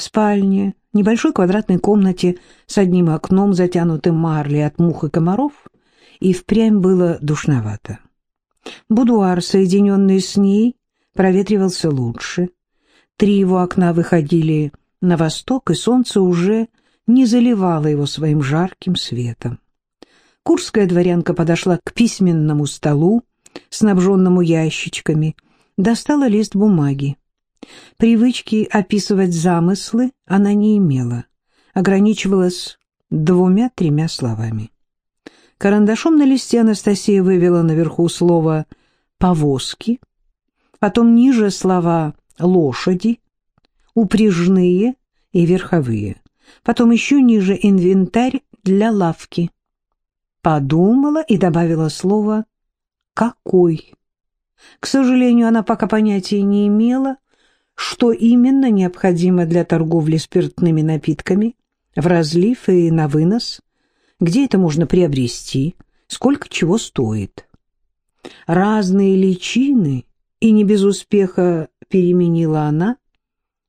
В спальне, небольшой квадратной комнате с одним окном, затянутым марлей от мух и комаров, и впрямь было душновато. Будуар, соединенный с ней, проветривался лучше. Три его окна выходили на восток, и солнце уже не заливало его своим жарким светом. Курская дворянка подошла к письменному столу, снабженному ящичками, достала лист бумаги. Привычки описывать замыслы она не имела, ограничивалась двумя-тремя словами. Карандашом на листе Анастасия вывела наверху слово «повозки», потом ниже слова «лошади», «упряжные» и «верховые», потом еще ниже «инвентарь для лавки». Подумала и добавила слово «какой». К сожалению, она пока понятия не имела, что именно необходимо для торговли спиртными напитками в разлив и на вынос, где это можно приобрести, сколько чего стоит. Разные личины, и не без успеха переменила она,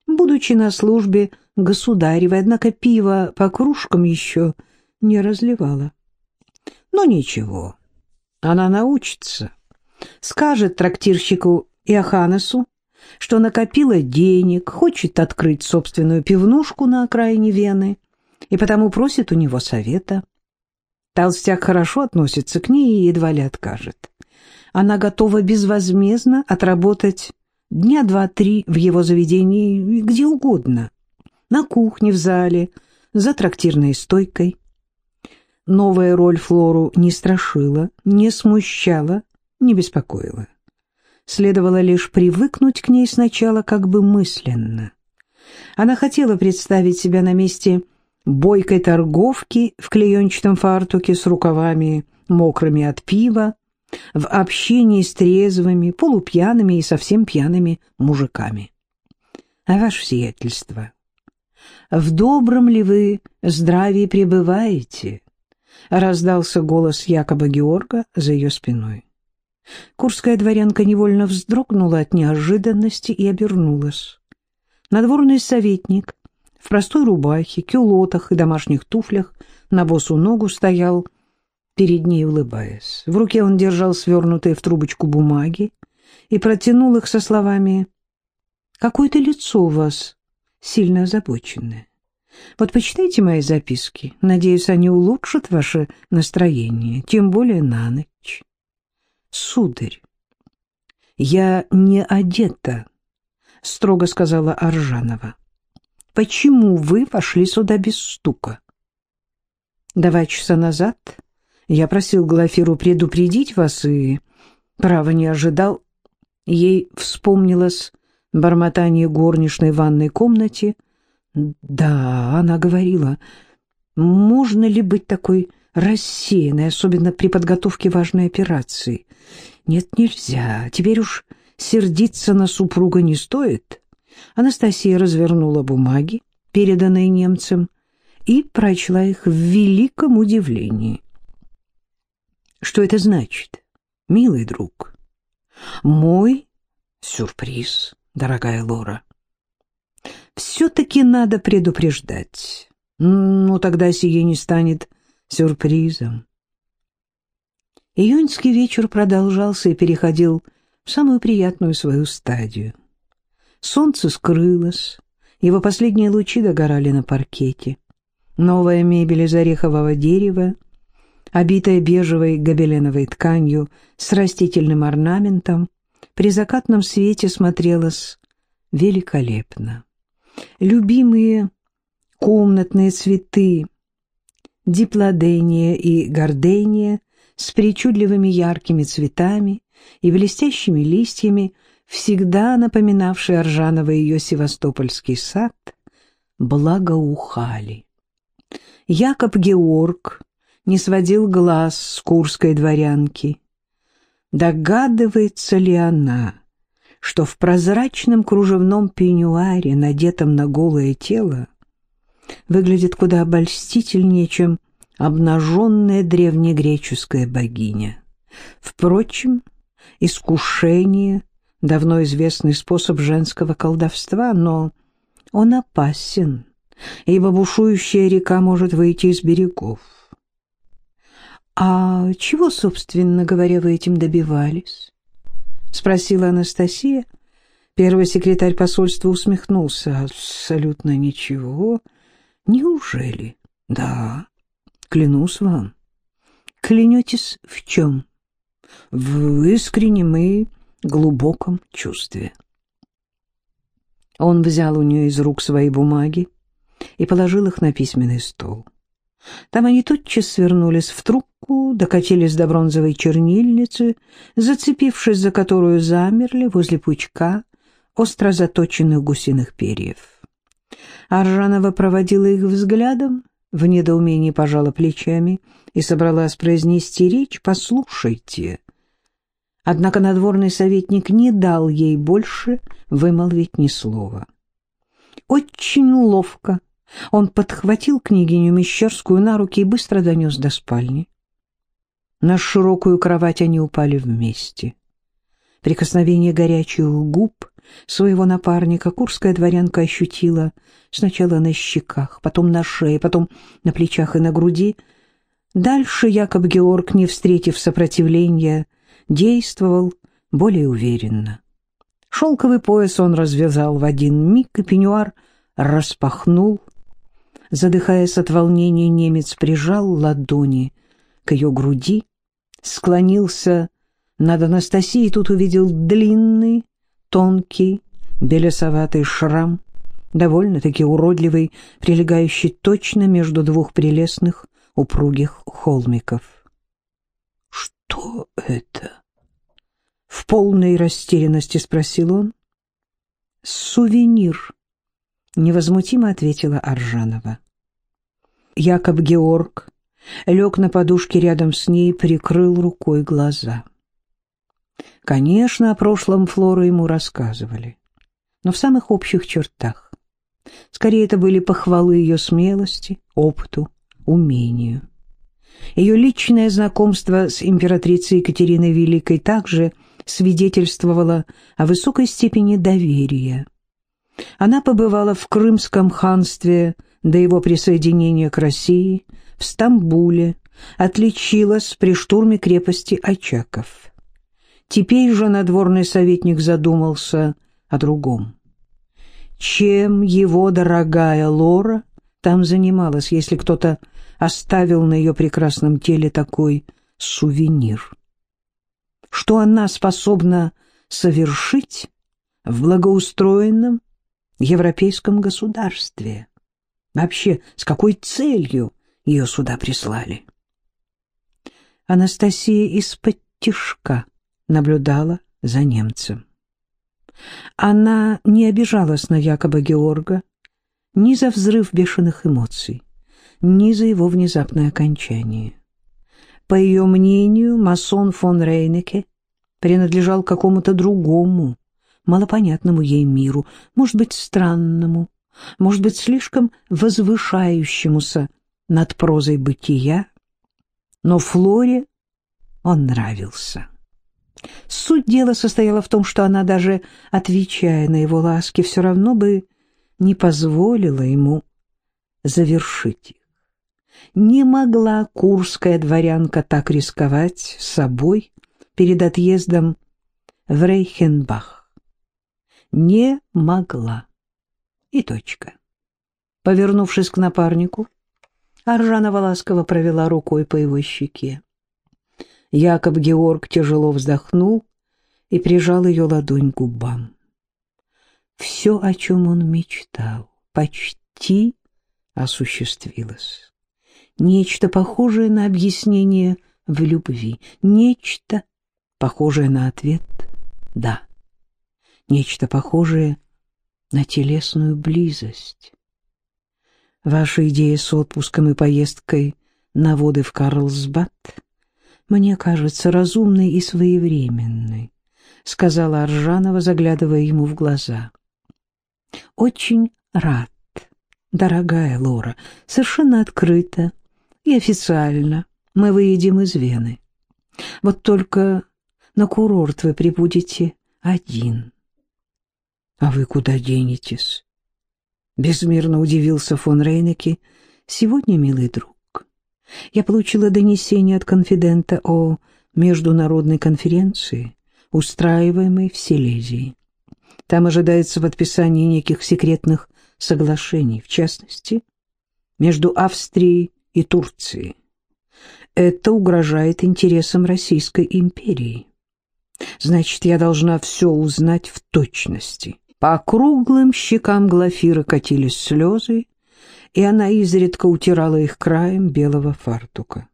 будучи на службе государевой, однако пиво по кружкам еще не разливала. Но ничего, она научится. Скажет трактирщику Иоханнесу, что накопила денег, хочет открыть собственную пивнушку на окраине Вены, и потому просит у него совета. Толстяк хорошо относится к ней и едва ли откажет. Она готова безвозмездно отработать дня два-три в его заведении где угодно. На кухне, в зале, за трактирной стойкой. Новая роль Флору не страшила, не смущала, не беспокоила. Следовало лишь привыкнуть к ней сначала как бы мысленно. Она хотела представить себя на месте бойкой торговки в клеенчатом фартуке с рукавами мокрыми от пива, в общении с трезвыми, полупьяными и совсем пьяными мужиками. А ваше сиятельство, в добром ли вы здравии пребываете? Раздался голос Якоба Георга за ее спиной. Курская дворянка невольно вздрогнула от неожиданности и обернулась. Надворный советник в простой рубахе, кюлотах и домашних туфлях на босу ногу стоял перед ней, улыбаясь. В руке он держал свернутые в трубочку бумаги и протянул их со словами «Какое-то лицо у вас сильно озабоченное. Вот почитайте мои записки. Надеюсь, они улучшат ваше настроение, тем более на ночь». «Сударь, я не одета», — строго сказала Аржанова почему вы вошли сюда без стука? Два часа назад я просил Глафиру предупредить вас и, право, не ожидал. Ей вспомнилось бормотание горничной ванной комнате. Да, она говорила, можно ли быть такой рассеянной, особенно при подготовке важной операции? Нет, нельзя. Теперь уж сердиться на супруга не стоит. Анастасия развернула бумаги, переданные немцам, и прочла их в великом удивлении. Что это значит, милый друг? Мой сюрприз, дорогая Лора. Все-таки надо предупреждать. Ну, тогда сие не станет сюрпризом. Июньский вечер продолжался и переходил в самую приятную свою стадию. Солнце скрылось, его последние лучи догорали на паркете. Новая мебель из орехового дерева, обитая бежевой гобеленовой тканью с растительным орнаментом, при закатном свете смотрелась великолепно. Любимые комнатные цветы, диплодения и гордения с причудливыми яркими цветами и блестящими листьями всегда напоминавший Ржаново ее севастопольский сад, благоухали. Якоб Георг не сводил глаз с курской дворянки. Догадывается ли она, что в прозрачном кружевном пеньюаре, надетом на голое тело, выглядит куда обольстительнее, чем обнаженная древнегреческая богиня. Впрочем, искушение — давно известный способ женского колдовства, но Он опасен, ибо бушующая река может выйти из берегов. «А чего, собственно говоря, вы этим добивались?» — спросила Анастасия. Первый секретарь посольства усмехнулся. «Абсолютно ничего. Неужели?» «Да, клянусь вам». «Клянетесь в чем?» «В искреннем и глубоком чувстве». Он взял у нее из рук свои бумаги и положил их на письменный стол. Там они тотчас свернулись в трубку, докатились до бронзовой чернильницы, зацепившись за которую замерли возле пучка остро заточенных гусиных перьев. Аржанова проводила их взглядом, в недоумении пожала плечами и собралась произнести речь «Послушайте». Однако надворный советник не дал ей больше вымолвить ни слова. Очень ловко он подхватил княгиню Мещерскую на руки и быстро донес до спальни. На широкую кровать они упали вместе. Прикосновение горячих губ своего напарника курская дворянка ощутила сначала на щеках, потом на шее, потом на плечах и на груди. Дальше Якоб Георг, не встретив сопротивления, действовал более уверенно. Шелковый пояс он развязал в один миг, и пеньюар распахнул. Задыхаясь от волнения, немец прижал ладони к ее груди, склонился над Анастасией, тут увидел длинный, тонкий, белесоватый шрам, довольно-таки уродливый, прилегающий точно между двух прелестных упругих холмиков. «Что это?» В полной растерянности спросил он. «Сувенир», — невозмутимо ответила Аржанова. Якоб Георг лег на подушке рядом с ней, прикрыл рукой глаза. Конечно, о прошлом Флоры ему рассказывали, но в самых общих чертах. Скорее, это были похвалы ее смелости, опыту, умению. Ее личное знакомство с императрицей Екатериной Великой также свидетельствовало о высокой степени доверия. Она побывала в Крымском ханстве до его присоединения к России, в Стамбуле, отличилась при штурме крепости Очаков. Теперь же надворный советник задумался о другом. Чем его дорогая Лора там занималась, если кто-то оставил на ее прекрасном теле такой сувенир? Что она способна совершить в благоустроенном европейском государстве? Вообще, с какой целью ее сюда прислали? Анастасия из-под тишка наблюдала за немцем. Она не обижалась на якобы Георга ни за взрыв бешеных эмоций, ни за его внезапное окончание. По ее мнению, масон фон Рейнеке принадлежал какому-то другому, малопонятному ей миру, может быть, странному, может быть, слишком возвышающемуся над прозой бытия, но Флоре он нравился. Суть дела состояла в том, что она, даже отвечая на его ласки, все равно бы не позволила ему завершить их. Не могла курская дворянка так рисковать собой перед отъездом в Рейхенбах. Не могла. И точка. Повернувшись к напарнику, Аржанова ласково провела рукой по его щеке. Якоб Георг тяжело вздохнул и прижал ее ладонь к губам. Все, о чем он мечтал, почти осуществилось. Нечто похожее на объяснение в любви, нечто похожее на ответ «да», нечто похожее на телесную близость. Ваша идея с отпуском и поездкой на воды в Карлсбад мне кажется разумной и своевременной, сказала Аржанова, заглядывая ему в глаза. Очень рад, дорогая Лора, совершенно открыто и официально мы выедем из Вены. Вот только на курорт вы прибудете один. А вы куда денетесь? Безмерно удивился фон Рейнеке. «Сегодня, милый друг, я получила донесение от конфидента о международной конференции, устраиваемой в Силезии. Там ожидается подписание неких секретных соглашений, в частности, между Австрией и Турцией. Это угрожает интересам Российской империи. Значит, я должна все узнать в точности. По круглым щекам Глафиры катились слезы, и она изредка утирала их краем белого фартука.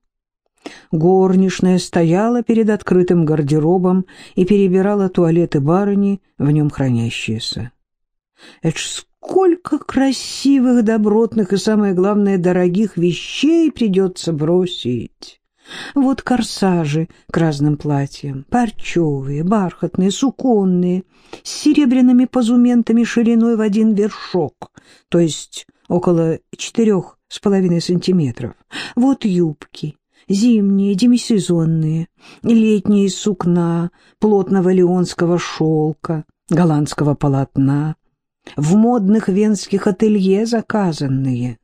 Горничная стояла перед открытым гардеробом и перебирала туалеты барыни, в нем хранящиеся. Это сколько красивых, добротных и, самое главное, дорогих вещей придется бросить. Вот корсажи к разным платьям, парчевые, бархатные, суконные, с серебряными позументами шириной в один вершок, то есть около четырех с половиной сантиметров. Вот юбки, зимние, демисезонные, летние сукна, плотного леонского шелка, голландского полотна, в модных венских ателье заказанные.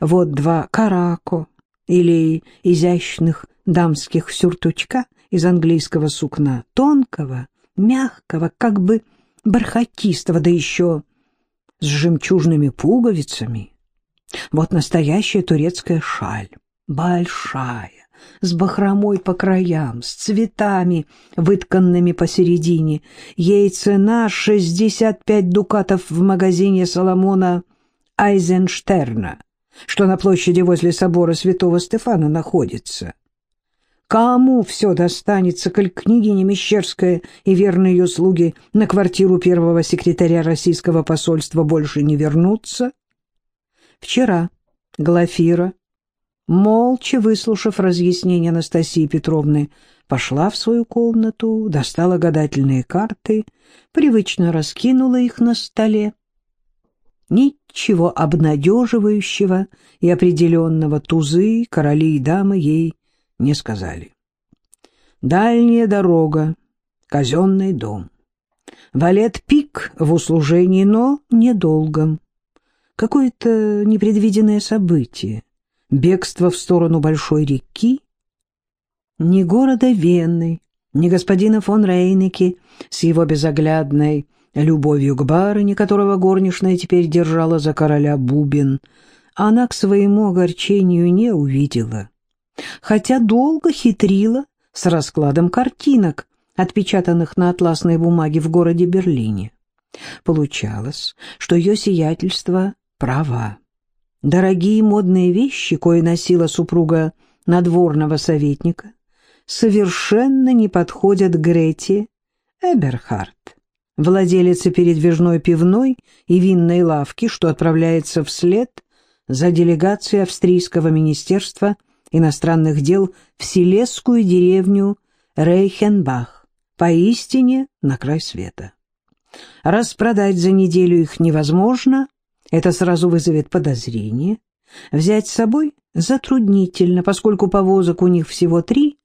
Вот два карако или изящных дамских сюртучка из английского сукна, тонкого, мягкого, как бы бархатистого, да еще с жемчужными пуговицами. Вот настоящая турецкая шаль, большая, с бахромой по краям, с цветами, вытканными посередине. Ей цена 65 дукатов в магазине Соломона Айзенштерна, что на площади возле собора святого Стефана находится. Кому все достанется, коль княгиня Мещерская и верные ее слуги на квартиру первого секретаря российского посольства больше не вернутся? Вчера Глафира, молча выслушав разъяснение Анастасии Петровны, пошла в свою комнату, достала гадательные карты, привычно раскинула их на столе. Ничего обнадеживающего и определенного тузы, короли и дамы ей не сказали. Дальняя дорога, казенный дом. Валет пик в услужении, но недолгом. Какое-то непредвиденное событие, бегство в сторону большой реки. Ни города Вены, ни господина фон Рейнеке с его безоглядной любовью к барыне, которого горничная теперь держала за короля бубен, она к своему огорчению не увидела хотя долго хитрила с раскладом картинок, отпечатанных на атласной бумаге в городе Берлине. Получалось, что ее сиятельство права. Дорогие модные вещи, кое носила супруга надворного советника, совершенно не подходят Грете Эберхард, владелице передвижной пивной и винной лавки, что отправляется вслед за делегацией австрийского министерства иностранных дел в селесскую деревню Рейхенбах, поистине на край света. Распродать за неделю их невозможно, это сразу вызовет подозрение. Взять с собой затруднительно, поскольку повозок у них всего три,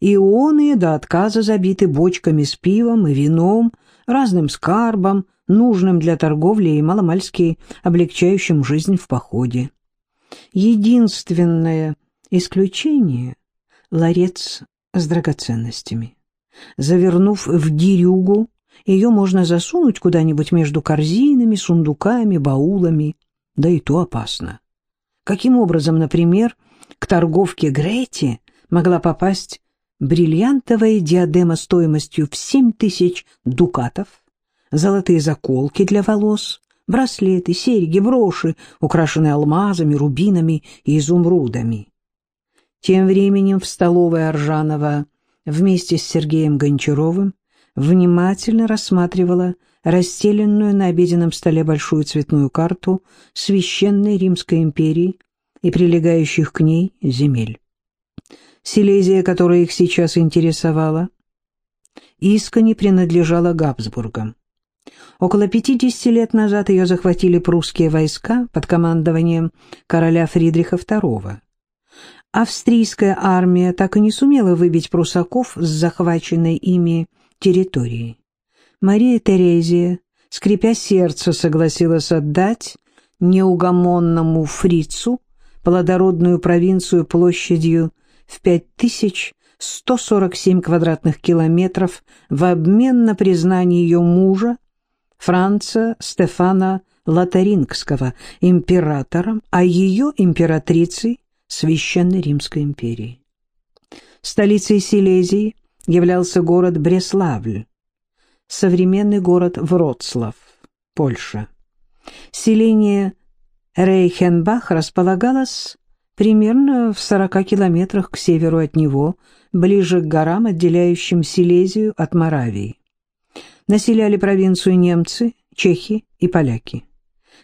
и он до отказа забиты бочками с пивом и вином, разным скарбом, нужным для торговли и маломальски облегчающим жизнь в походе. Единственное Исключение — ларец с драгоценностями. Завернув в дерюгу, ее можно засунуть куда-нибудь между корзинами, сундуками, баулами, да и то опасно. Каким образом, например, к торговке Грете могла попасть бриллиантовая диадема стоимостью в семь тысяч дукатов, золотые заколки для волос, браслеты, серьги, броши, украшенные алмазами, рубинами и изумрудами. Тем временем в столовой Аржанова вместе с Сергеем Гончаровым внимательно рассматривала расстеленную на обеденном столе большую цветную карту Священной Римской империи и прилегающих к ней земель. Силезия, которая их сейчас интересовала, искренне принадлежала Габсбургам. Около 50 лет назад ее захватили прусские войска под командованием короля Фридриха II австрийская армия так и не сумела выбить прусаков с захваченной ими территории. Мария Терезия, скрипя сердце, согласилась отдать неугомонному фрицу плодородную провинцию площадью в 5147 квадратных километров в обмен на признание ее мужа, Франца Стефана Лотарингского, императором, а ее императрицей Священной Римской империи. Столицей Силезии являлся город Бреславль, современный город Вроцлав, Польша. Селение Рейхенбах располагалось примерно в 40 километрах к северу от него, ближе к горам, отделяющим Силезию от Моравии. Населяли провинцию немцы, чехи и поляки.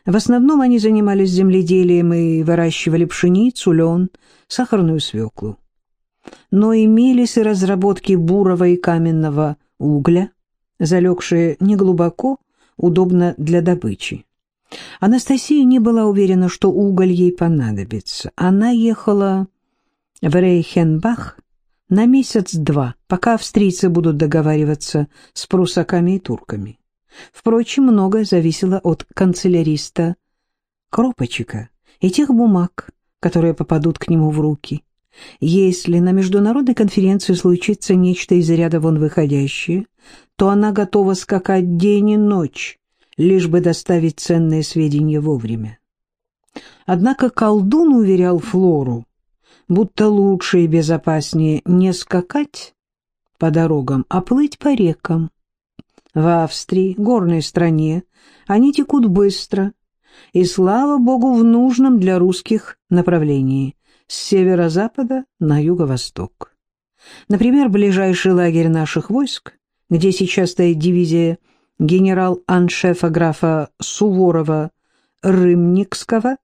В основном они занимались земледелием и выращивали пшеницу, лен, сахарную свеклу. Но имелись и разработки бурого и каменного угля, залегшие неглубоко, удобно для добычи. Анастасия не была уверена, что уголь ей понадобится. Она ехала в Рейхенбах на месяц-два, пока австрийцы будут договариваться с прусаками и турками. Впрочем, многое зависело от канцеляриста Кропочика и тех бумаг, которые попадут к нему в руки. Если на международной конференции случится нечто из ряда вон выходящее, то она готова скакать день и ночь, лишь бы доставить ценные сведения вовремя. Однако колдун уверял Флору, будто лучше и безопаснее не скакать по дорогам, а плыть по рекам. В Австрии, горной стране, они текут быстро, и, слава богу, в нужном для русских направлении, с северо-запада на юго-восток. Например, ближайший лагерь наших войск, где сейчас стоит дивизия генерал-аншефа графа Суворова Рымникского,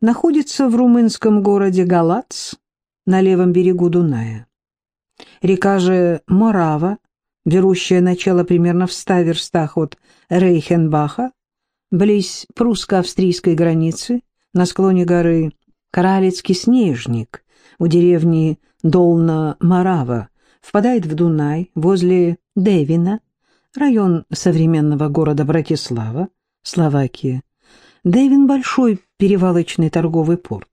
находится в румынском городе Галац на левом берегу Дуная. Река же Морава, берущая начало примерно в ста верстах от Рейхенбаха, близ прусско-австрийской границы, на склоне горы Коралецкий снежник у деревни Долна-Марава впадает в Дунай возле Девина, район современного города Братислава, Словакия. Девин – большой перевалочный торговый порт.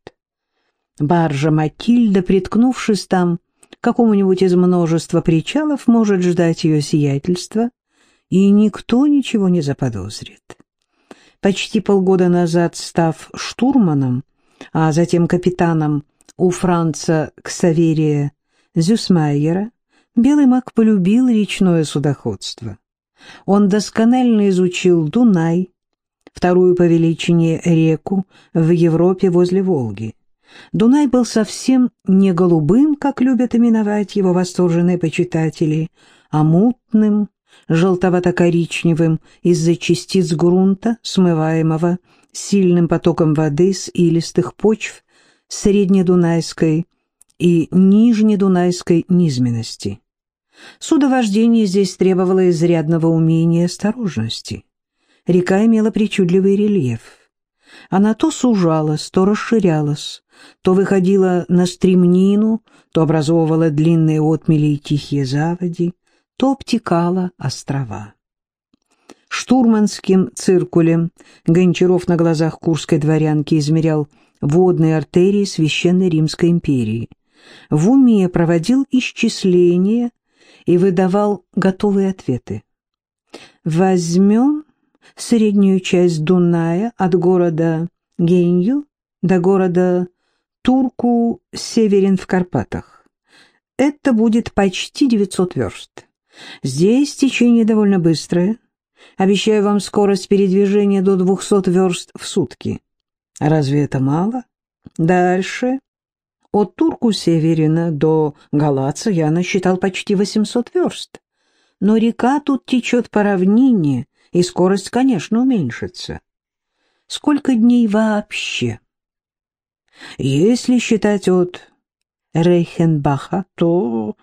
Баржа Матильда, приткнувшись там какому-нибудь из множества причалов, может ждать ее сиятельства, и никто ничего не заподозрит. Почти полгода назад, став штурманом, а затем капитаном у Франца Ксаверия Зюсмайера, белый маг полюбил речное судоходство. Он досконально изучил Дунай, вторую по величине реку в Европе возле Волги. Дунай был совсем не голубым, как любят именовать его восторженные почитатели, а мутным, желтовато-коричневым из-за частиц грунта, смываемого сильным потоком воды с илистых почв среднедунайской и нижнедунайской низменности. Судовождение здесь требовало изрядного умения и осторожности. Река имела причудливый рельеф. Она то сужалась, то расширялась, то выходила на стремнину, то образовывала длинные отмели и тихие заводи, то обтекала острова штурманским циркулем Гончаров на глазах курской дворянки измерял водные артерии Священной Римской империи. В уме проводил исчисления и выдавал готовые ответы. Возьмем среднюю часть Дуная от города Генью до города Турку-Северин в Карпатах. Это будет почти 900 верст. Здесь течение довольно быстрое, Обещаю вам скорость передвижения до 200 верст в сутки. Разве это мало? Дальше. От Турку-Северина до Галаца я насчитал почти 800 верст. Но река тут течет по равнине, и скорость, конечно, уменьшится. Сколько дней вообще? Если считать от Рейхенбаха, то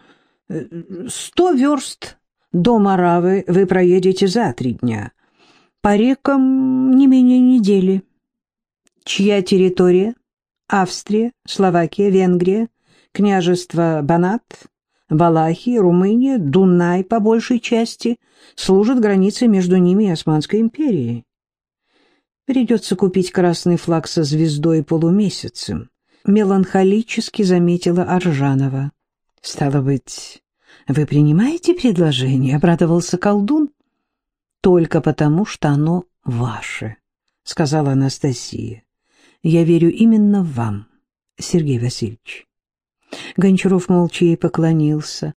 э, сто верст до Маравы вы проедете за три дня. По рекам не менее недели. Чья территория? Австрия, Словакия, Венгрия, княжество Банат, Валахия, Румыния, Дунай по большей части служат границей между ними и Османской империей. Придется купить красный флаг со звездой и полумесяцем, меланхолически заметила Аржанова. Стало быть, вы принимаете предложение? Обрадовался колдун. Только потому, что оно ваше, сказала Анастасия. Я верю именно вам, Сергей Васильевич. Гончаров молча ей поклонился.